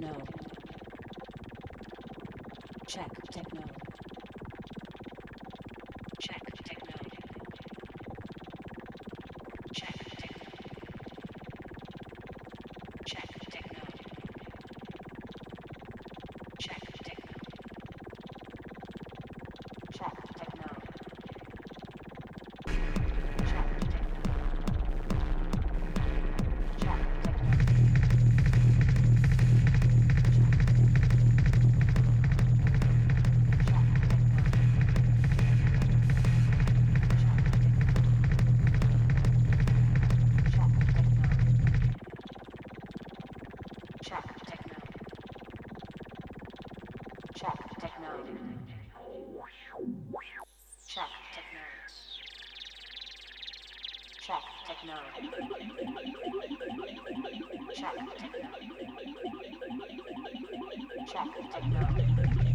No. Check techno. Check techno. Check techno.